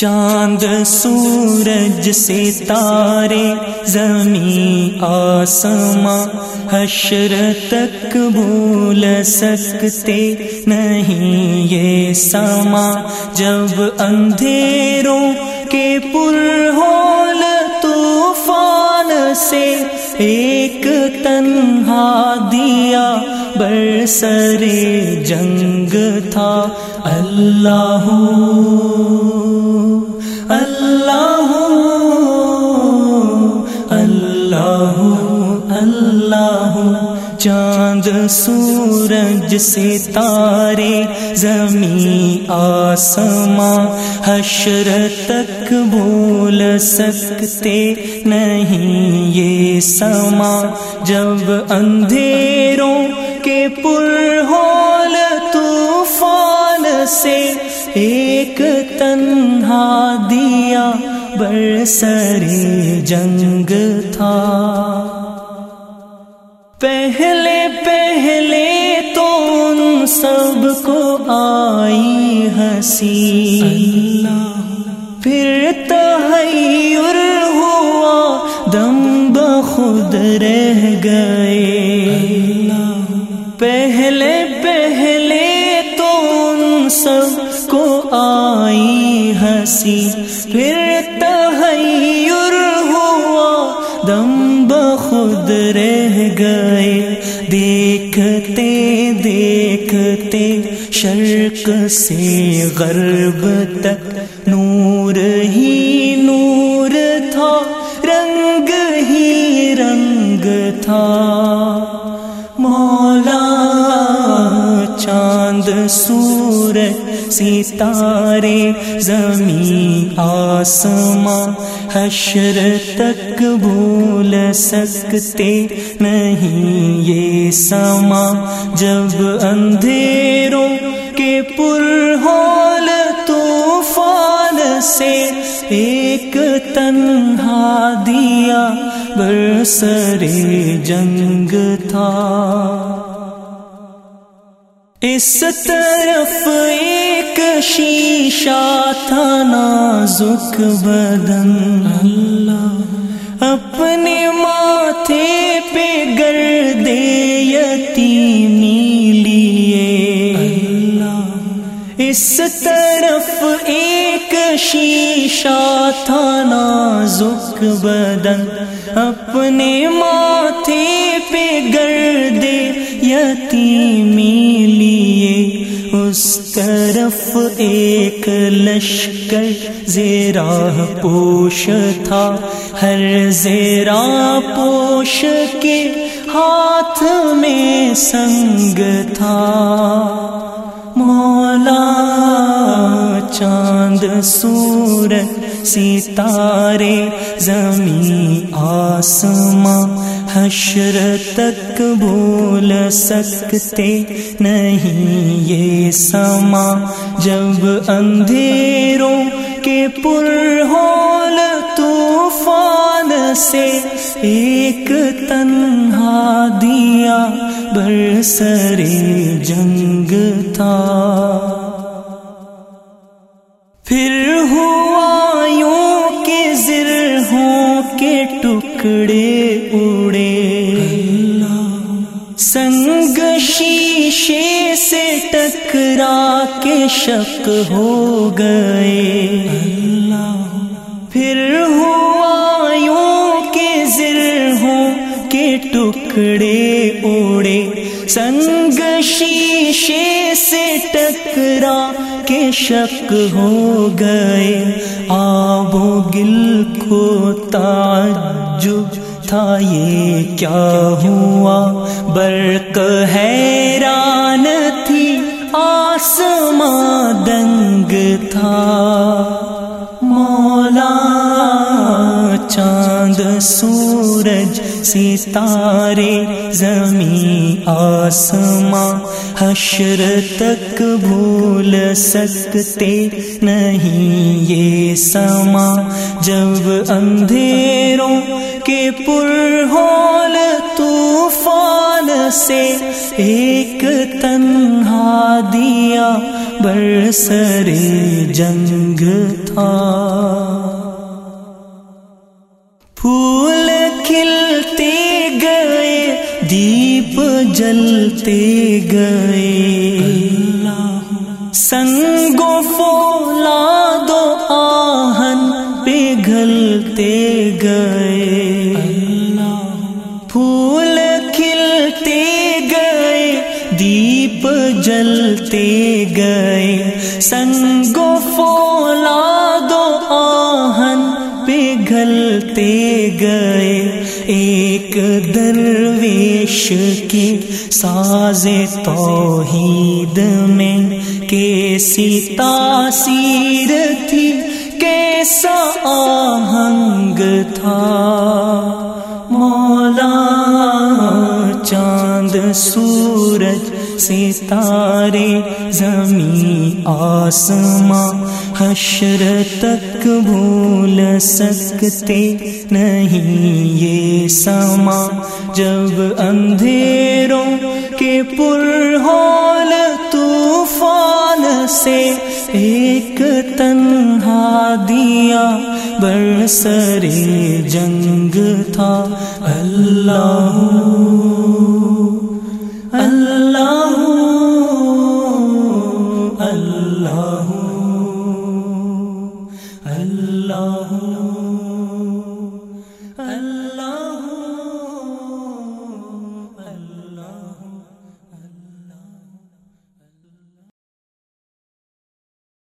چاند سورج سے تارے، زمین، آسماں، حشر تک بھول سکتے نہیں یہ سما۔ جب اندھیروں کے پر ہول طوفان سے ایک تنہا دیا برسر جنگ تھا۔ اللہ اللہ اللہ اللہ چاند، سورج سے تارے زمین، آسماں۔ حشر تک بھول سکتے نہیں یہ سما۔ جب اندھیروں کے پر ہول طوفان سے ایک تنہا دیا برسر جنگ تھا۔ پہلے پہلے تو ان سب کو آئی ہنسی۔ پھر تحیر ہوا، دم بخود رہ گئے۔ پہلے پہلے تو ان سب کو آئی ہنسی، پھر تحیر ہوا، دم بخود رہ گئے۔ دیکھتے دیکھتے شرق سے غرب تک نور ہی نور تھا، رنگ ہی رنگ تھا۔ چاند سورج ستارے، زمین، آسماں، حشر تک بھول سکتے نہیں یہ سما۔ جب اندھیروں کے پر ہول طوفان سے ایک تنہا دیا برسر جنگ تھا۔ اس طرف ایک شیشہ تھا نازک بدن۔ اللہ۔ اپنے ماتھے پہ گردے یتیمی لیے۔ اس طرف ایک شیشہ تھا نازک بدن، اپنے ماتھے پہ گردے یتیمی لیے۔ اس طرف ایک لشکر زیرا پوش تھا۔ ہر زیرا پوش کے ہاتھ میں سنگ تھا۔ مولا چاند، سورج، ستارے، زمین، آسماں، حشر تک بھول سکتے نہیں یہ سما۔ جب اندھیروں کے پر ہول طوفان سے ایک تنہا دیا، برسر جنگ تھا۔ ٹکڑے اڑے سنگ شیشے سے ٹکرا کے شک ہو گئے۔ پھر ہوا یوں کے زرہوں کے ٹکڑے اڑے سنگ شیشے سے ٹکرا کے شک ہو گئے۔ آب و گل کو جو تھا یہ کیا ہوا؟ برق حیران ستارے زمین آسماں، حشر تک بھول سکتے نہیں یہ سما۔ جب اندھیروں کے پر ہول طوفان سے ایک تنہا دیا برسر جنگ تھا۔ دیپ جلتے گئے۔ سنگو فولا دو آہن پگھلتے گئے۔ پھول کھلتے گئے، دیپ جلتے گئے۔ سنگو فولا دو آہن پگھلتے گئے۔ ایک عشق کے ساز توحید میں کیسی تاثیر تھی کیسا آہنگ تھا مولا چاند چاند سورج ستارے زمین آسماں، حشر تک بھول سکتے نہیں یہ سما۔ جب اندھیروں کے پر ہول طوفان سے ایک تنہا دیا برسر جنگ تھا، اللہ اللہ